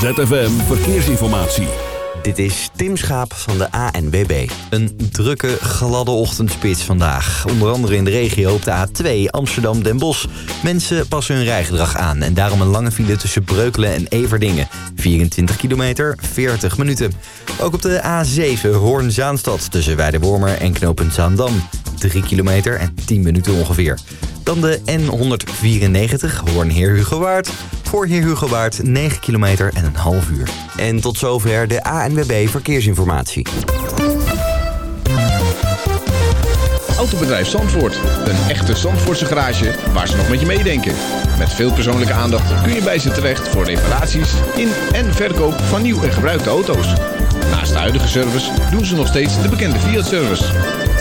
ZFM Verkeersinformatie. Dit is Tim Schaap van de ANWB. Een drukke, gladde ochtendspits vandaag. Onder andere in de regio op de A2 Amsterdam-Den Bosch. Mensen passen hun rijgedrag aan en daarom een lange file tussen Breukelen en Everdingen. 24 kilometer, 40 minuten. Ook op de A7 Hoorn-Zaanstad tussen Weidewormer en Knopend Zaandam. 3 kilometer en 10 minuten ongeveer. Dan de N194 Hoorn-Heer Voor Heer Hugowaard 9 kilometer en een half uur. En tot zover de ANWB Verkeersinformatie. Autobedrijf Zandvoort. Een echte Zandvoortse garage waar ze nog met je meedenken. Met veel persoonlijke aandacht kun je bij ze terecht voor reparaties in en verkoop van nieuw en gebruikte auto's. Naast de huidige service doen ze nog steeds de bekende Fiat-service.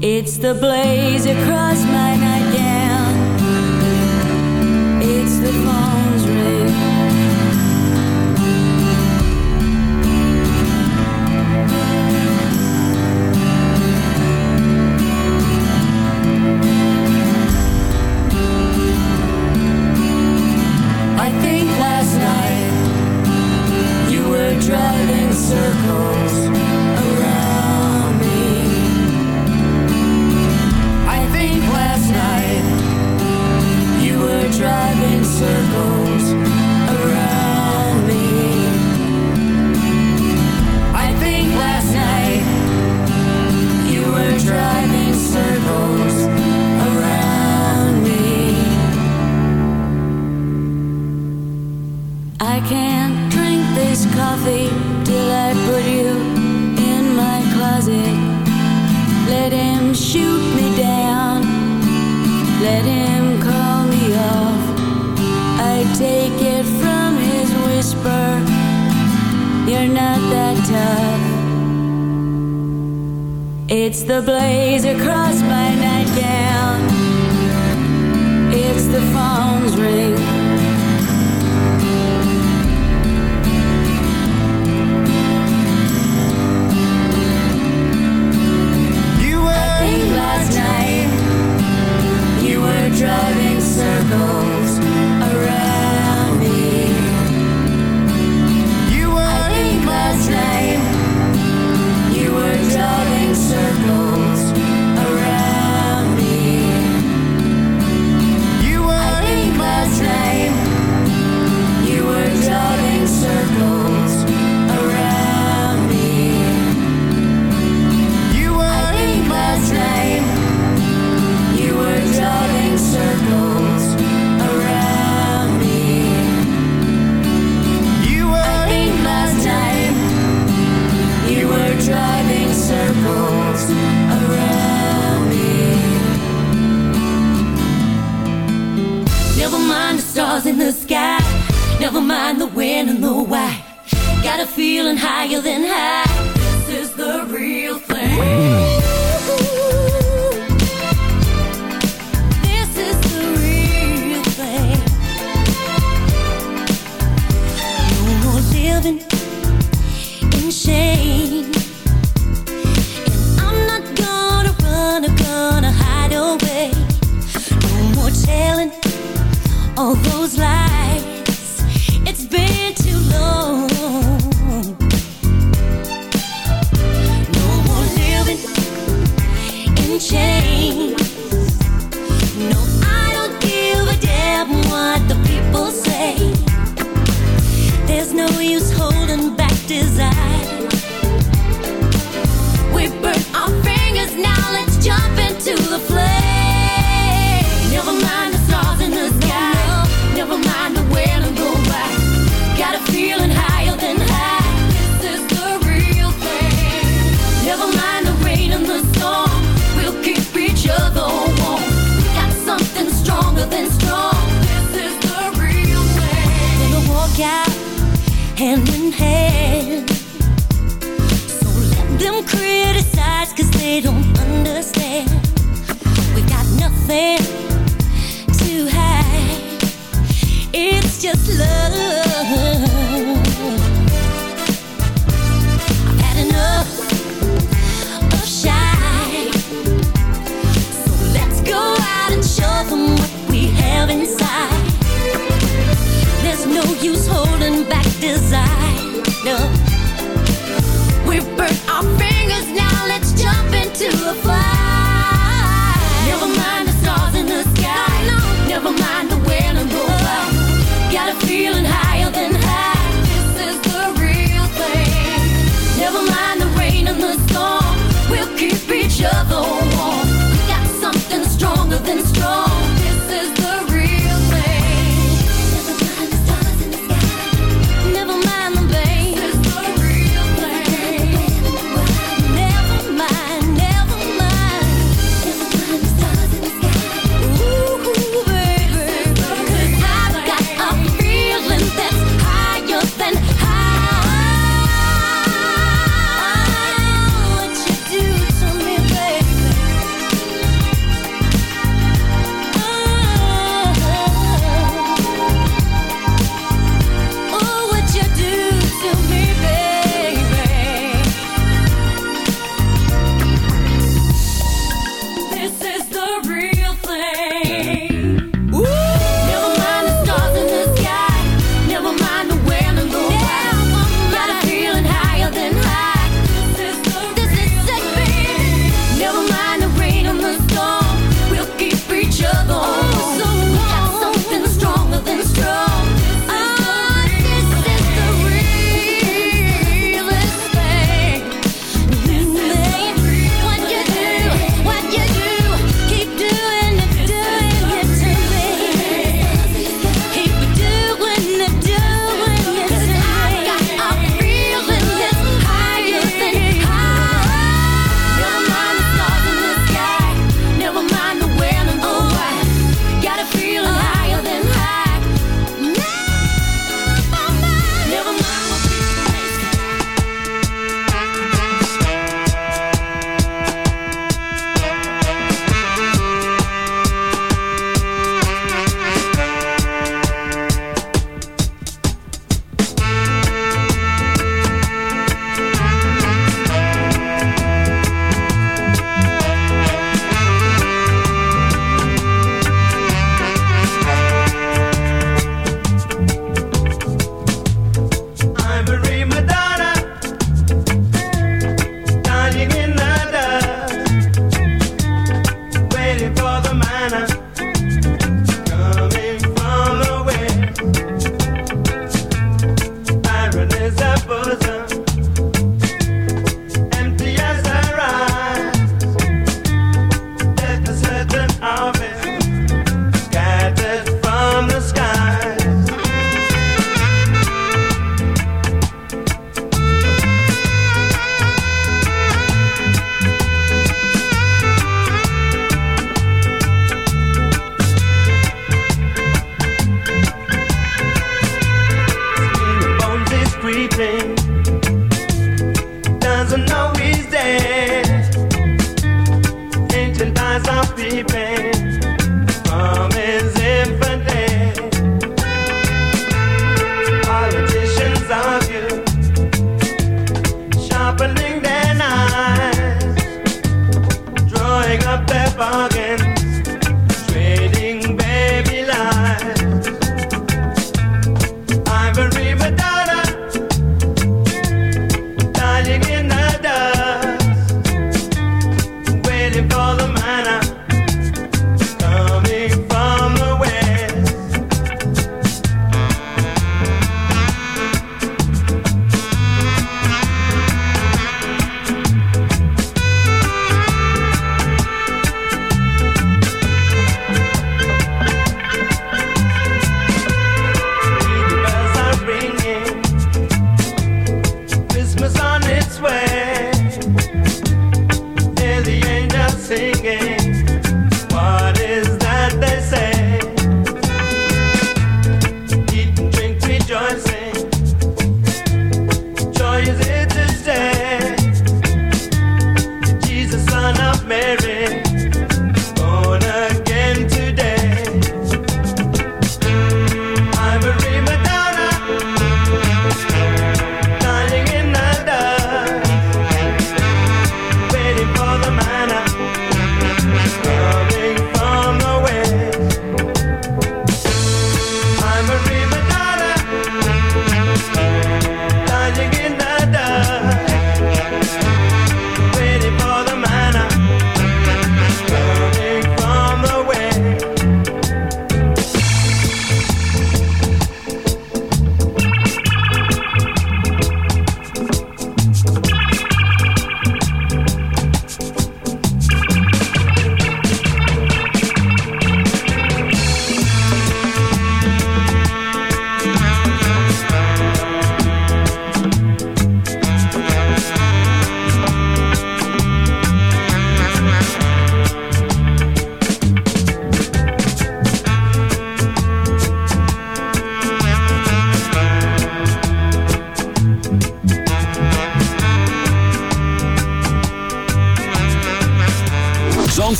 It's the blaze across my nightgown.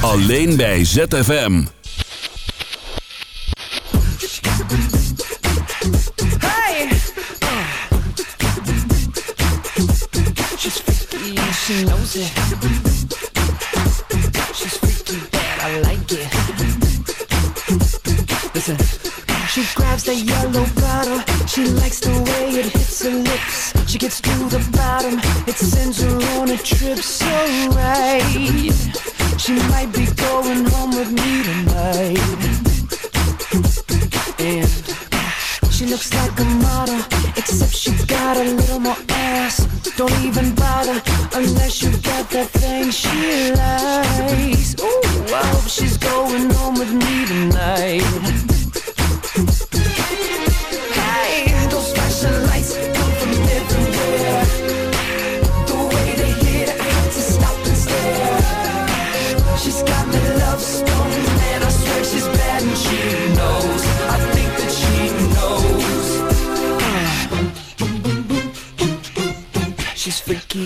Alleen bij ZFM.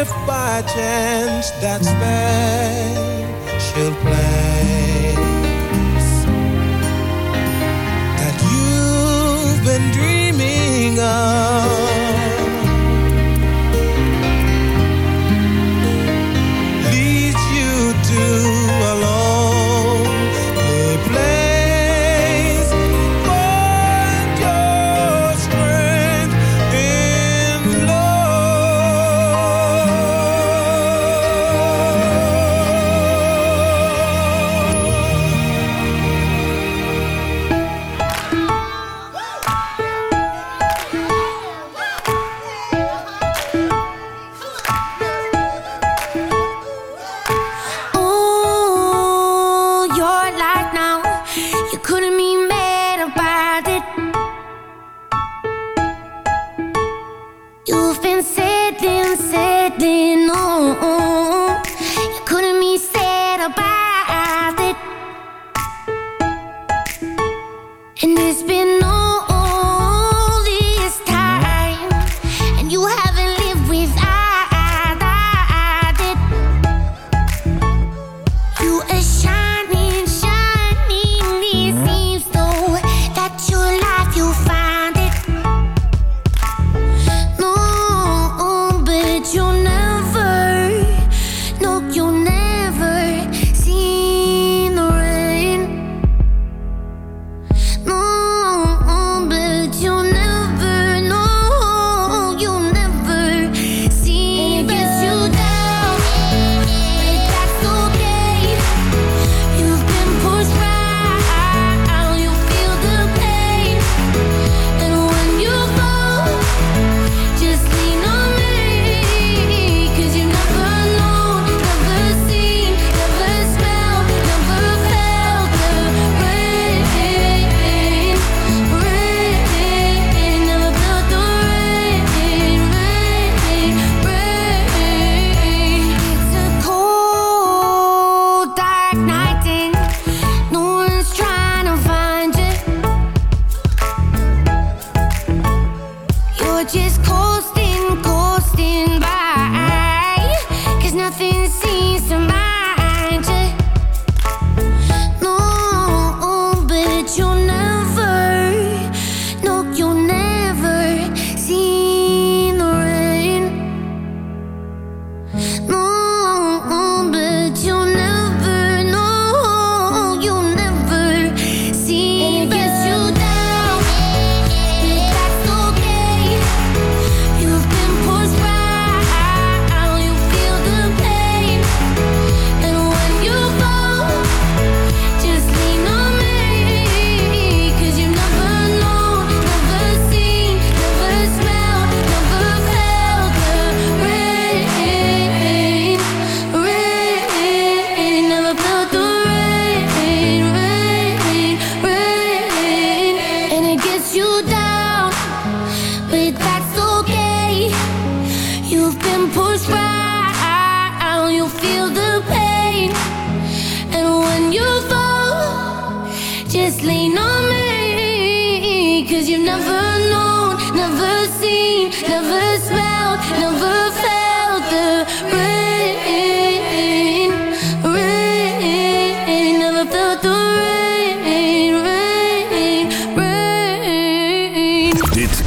if by chance that special place that you've been dreaming of.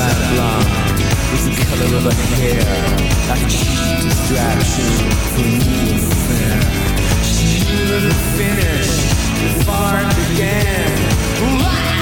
sky blonde is the color of her hair, like a cheap distraction for new affair. She knew the finish before it began.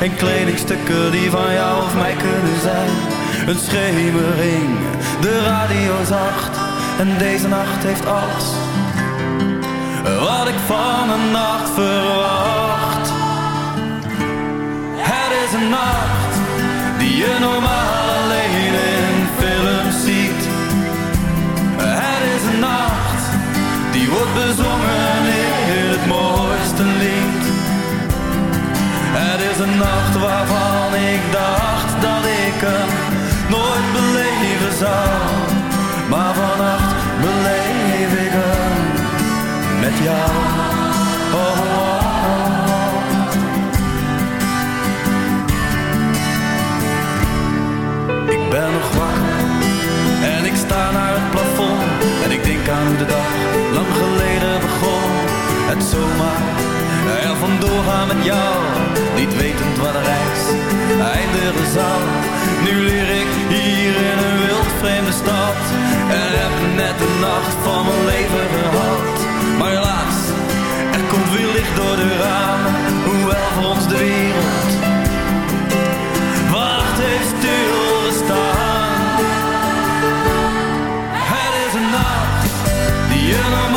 En kledingstukken die van jou of mij kunnen zijn. Een schemering, de radio zacht en deze nacht heeft alles wat ik van een nacht verwacht. Het is een nacht die je normaal Een nacht waarvan ik dacht dat ik hem nooit beleven zou. Maar vannacht beleef ik hem met jou. Oh, oh, oh. Ik ben nog wakker en ik sta naar het plafond. En ik denk aan de dag lang geleden begon. Het zomaar er vandoor gaan met jou. Niet wetend wat de reis eindigen zal. Nu leer ik hier in een wild vreemde stad. En heb net de nacht van mijn leven gehad. Maar helaas, er komt weer licht door de ramen. Hoewel voor ons de wereld wacht heeft stilgestaan. Het is een nacht die je normaal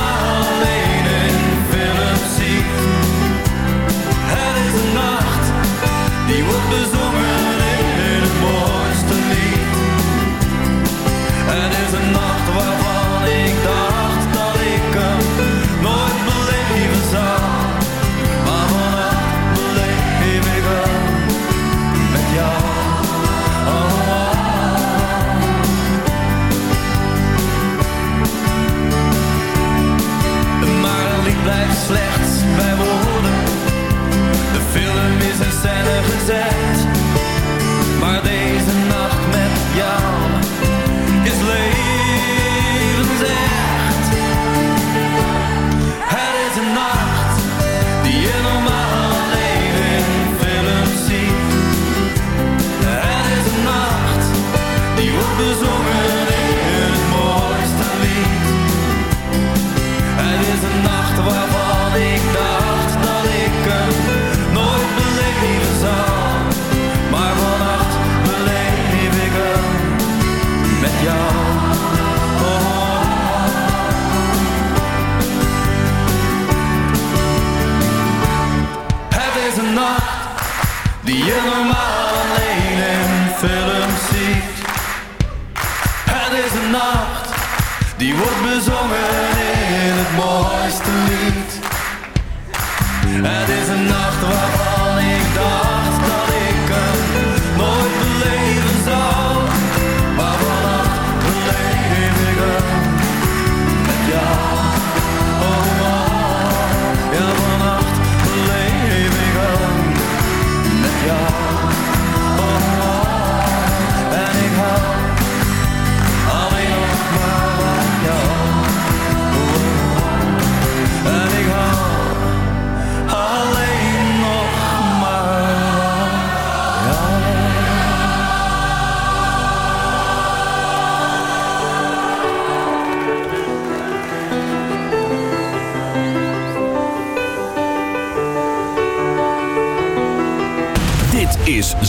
verder gezet.